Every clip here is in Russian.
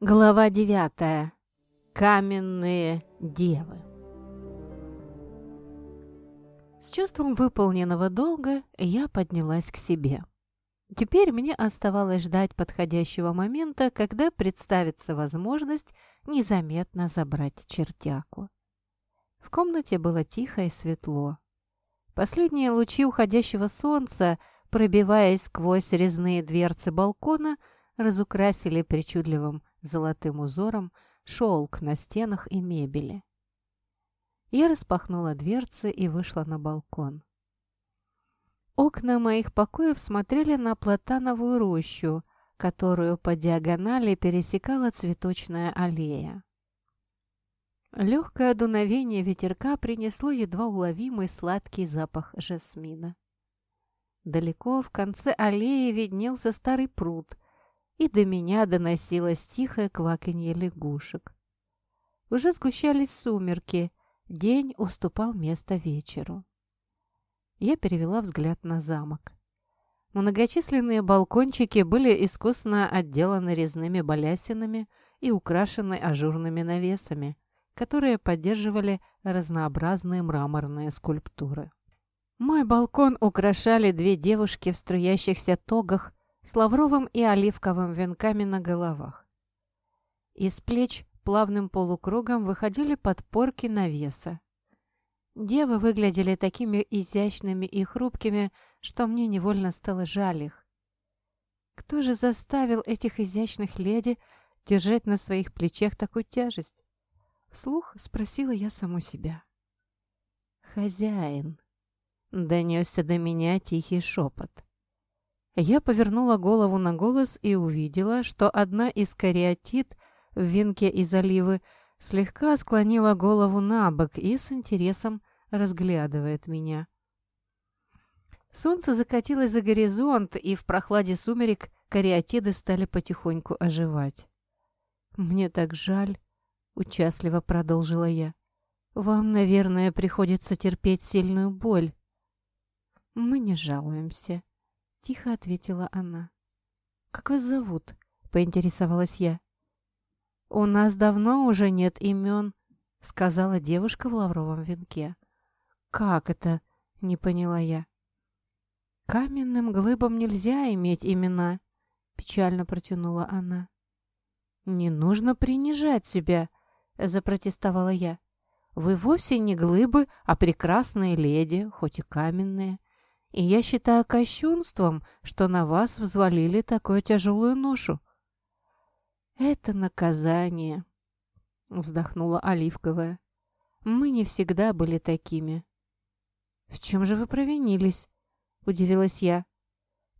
Глава девятая. Каменные девы. С чувством выполненного долга я поднялась к себе. Теперь мне оставалось ждать подходящего момента, когда представится возможность незаметно забрать чертяку. В комнате было тихо и светло. Последние лучи уходящего солнца, пробиваясь сквозь резные дверцы балкона, разукрасили причудливым золотым узором шелк на стенах и мебели. Я распахнула дверцы и вышла на балкон. Окна моих покоев смотрели на платановую рощу, которую по диагонали пересекала цветочная аллея. Легкое дуновение ветерка принесло едва уловимый сладкий запах жасмина. Далеко в конце аллеи виднелся старый пруд – и до меня доносилось тихое кваканье лягушек. Уже сгущались сумерки, день уступал место вечеру. Я перевела взгляд на замок. Многочисленные балкончики были искусно отделаны резными балясинами и украшены ажурными навесами, которые поддерживали разнообразные мраморные скульптуры. Мой балкон украшали две девушки в струящихся тогах с лавровым и оливковым венками на головах. Из плеч плавным полукругом выходили подпорки навеса. Девы выглядели такими изящными и хрупкими, что мне невольно стало жаль их. Кто же заставил этих изящных леди держать на своих плечах такую тяжесть? Вслух спросила я саму себя. «Хозяин», — донесся до меня тихий шепот. Я повернула голову на голос и увидела, что одна из кариатид в венке из оливы слегка склонила голову на бок и с интересом разглядывает меня. Солнце закатилось за горизонт, и в прохладе сумерек кариатиды стали потихоньку оживать. «Мне так жаль», — участливо продолжила я. «Вам, наверное, приходится терпеть сильную боль». «Мы не жалуемся», — тихо ответила она. «Как вас зовут?» — поинтересовалась я. «У нас давно уже нет имен», — сказала девушка в лавровом венке. «Как это?» — не поняла я. «Каменным глыбам нельзя иметь имена», — печально протянула она. «Не нужно принижать себя», — запротестовала я. «Вы вовсе не глыбы, а прекрасные леди, хоть и каменные. И я считаю кощунством, что на вас взвалили такую тяжелую ношу». «Это наказание», — вздохнула Оливковая. «Мы не всегда были такими». «В чем же вы провинились?» — удивилась я.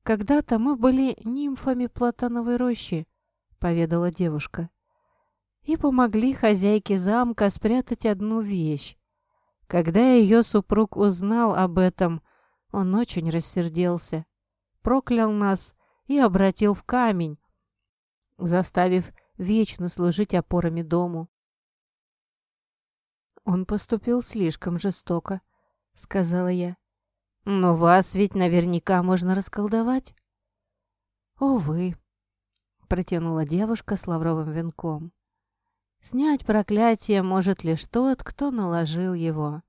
«Когда-то мы были нимфами Платановой рощи», — поведала девушка. «И помогли хозяйке замка спрятать одну вещь. Когда ее супруг узнал об этом, он очень рассердился, проклял нас и обратил в камень, заставив вечно служить опорами дому. «Он поступил слишком жестоко», — сказала я. «Но вас ведь наверняка можно расколдовать». «Увы», — протянула девушка с лавровым венком. «Снять проклятие может лишь тот, кто наложил его,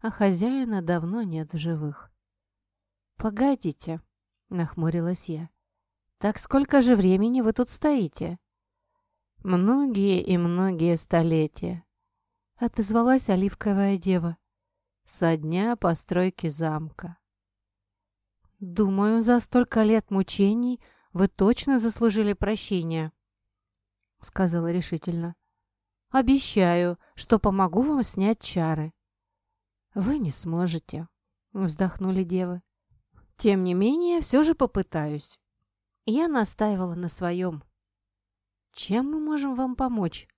а хозяина давно нет в живых». «Погодите», — нахмурилась я. «Так сколько же времени вы тут стоите?» «Многие и многие столетия», — отозвалась оливковая дева. «Со дня постройки замка». «Думаю, за столько лет мучений вы точно заслужили прощения», — сказала решительно. «Обещаю, что помогу вам снять чары». «Вы не сможете», — вздохнули девы. Тем не менее, все же попытаюсь. Я настаивала на своем. Чем мы можем вам помочь?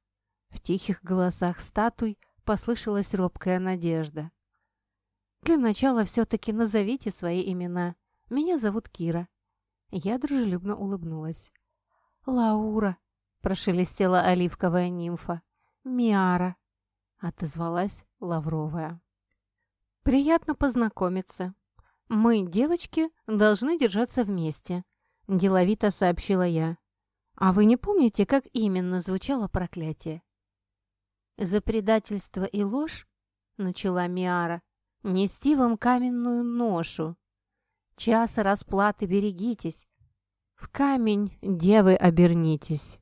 В тихих голосах статуй послышалась робкая надежда. Для начала все-таки назовите свои имена. Меня зовут Кира. Я дружелюбно улыбнулась. «Лаура», — прошелестела оливковая нимфа. «Миара», — отозвалась лавровая. «Приятно познакомиться», «Мы, девочки, должны держаться вместе», – деловито сообщила я. А вы не помните, как именно звучало проклятие? «За предательство и ложь», — начала Миара, — «нести вам каменную ношу. Часа расплаты берегитесь. В камень, девы, обернитесь».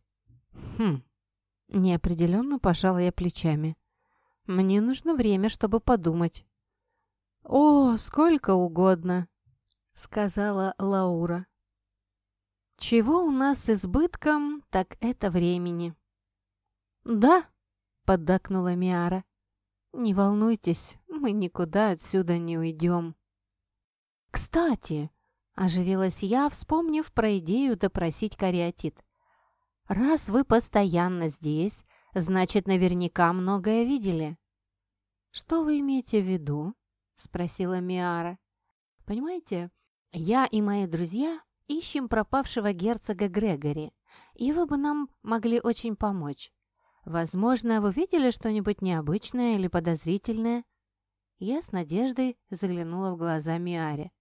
«Хм...» — неопределенно пожала я плечами. «Мне нужно время, чтобы подумать». «О, сколько угодно», — сказала Лаура. «Чего у нас избытком, так это времени». «Да», — поддакнула Миара. «Не волнуйтесь, мы никуда отсюда не уйдем». «Кстати», — оживилась я, вспомнив про идею допросить кариатит. «Раз вы постоянно здесь, значит, наверняка многое видели». «Что вы имеете в виду?» — спросила Миара. «Понимаете, я и мои друзья ищем пропавшего герцога Грегори, и вы бы нам могли очень помочь. Возможно, вы видели что-нибудь необычное или подозрительное?» Я с надеждой заглянула в глаза Миаре.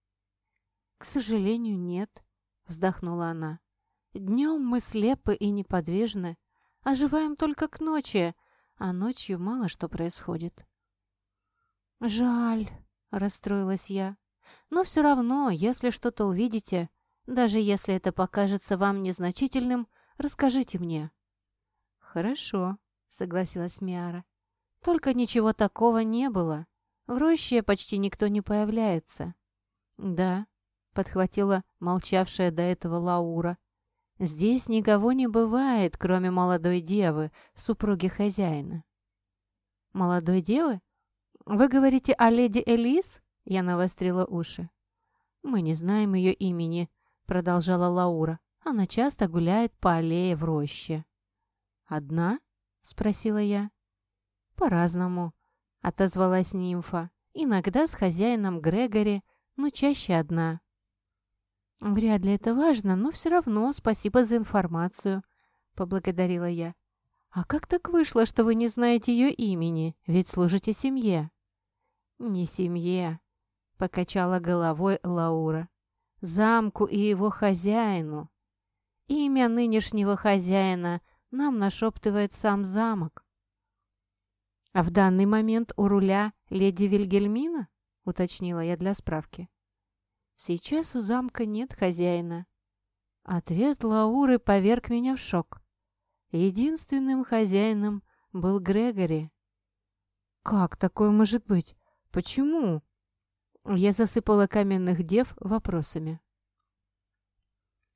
«К сожалению, нет», — вздохнула она. «Днем мы слепы и неподвижны, оживаем только к ночи, а ночью мало что происходит». «Жаль», — расстроилась я. Но все равно, если что-то увидите, даже если это покажется вам незначительным, расскажите мне». «Хорошо», — согласилась Миара. «Только ничего такого не было. В роще почти никто не появляется». «Да», — подхватила молчавшая до этого Лаура. «Здесь никого не бывает, кроме молодой девы, супруги хозяина». «Молодой девы? Вы говорите о леди Элис?» Я навострила уши. «Мы не знаем ее имени», — продолжала Лаура. «Она часто гуляет по аллее в роще». «Одна?» — спросила я. «По-разному», — отозвалась нимфа. «Иногда с хозяином Грегори, но чаще одна». «Вряд ли это важно, но все равно спасибо за информацию», — поблагодарила я. «А как так вышло, что вы не знаете ее имени? Ведь служите семье». «Не семье», покачала головой Лаура. «Замку и его хозяину. Имя нынешнего хозяина нам нашептывает сам замок». «А в данный момент у руля леди Вильгельмина?» — уточнила я для справки. «Сейчас у замка нет хозяина». Ответ Лауры поверг меня в шок. Единственным хозяином был Грегори. «Как такое может быть? Почему?» Я засыпала каменных дев вопросами.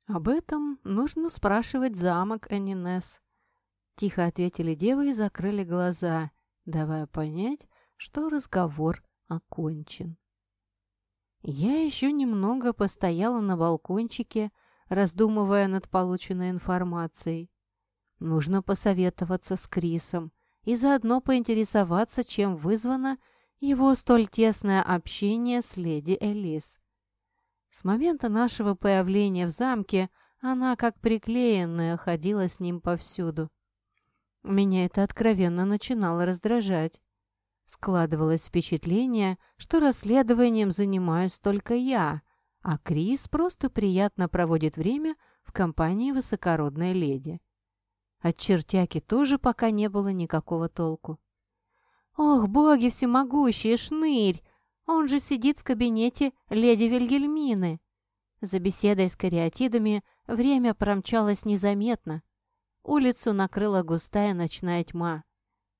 «Об этом нужно спрашивать замок Анинес», — тихо ответили девы и закрыли глаза, давая понять, что разговор окончен. Я еще немного постояла на балкончике, раздумывая над полученной информацией. Нужно посоветоваться с Крисом и заодно поинтересоваться, чем вызвано его столь тесное общение с леди Элис. С момента нашего появления в замке она, как приклеенная, ходила с ним повсюду. Меня это откровенно начинало раздражать. Складывалось впечатление, что расследованием занимаюсь только я, а Крис просто приятно проводит время в компании высокородной леди. От чертяки тоже пока не было никакого толку. «Ох, боги всемогущие, шнырь! Он же сидит в кабинете леди Вильгельмины!» За беседой с кариатидами время промчалось незаметно. Улицу накрыла густая ночная тьма.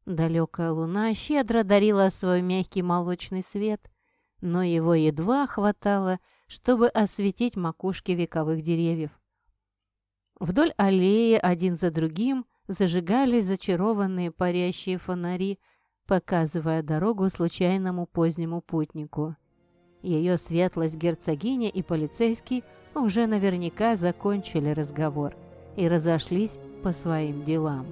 Далекая луна щедро дарила свой мягкий молочный свет, но его едва хватало, чтобы осветить макушки вековых деревьев. Вдоль аллеи один за другим зажигались зачарованные парящие фонари показывая дорогу случайному позднему путнику. Ее светлость герцогиня и полицейский уже наверняка закончили разговор и разошлись по своим делам.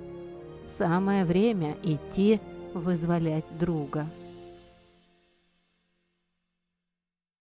Самое время идти вызволять друга.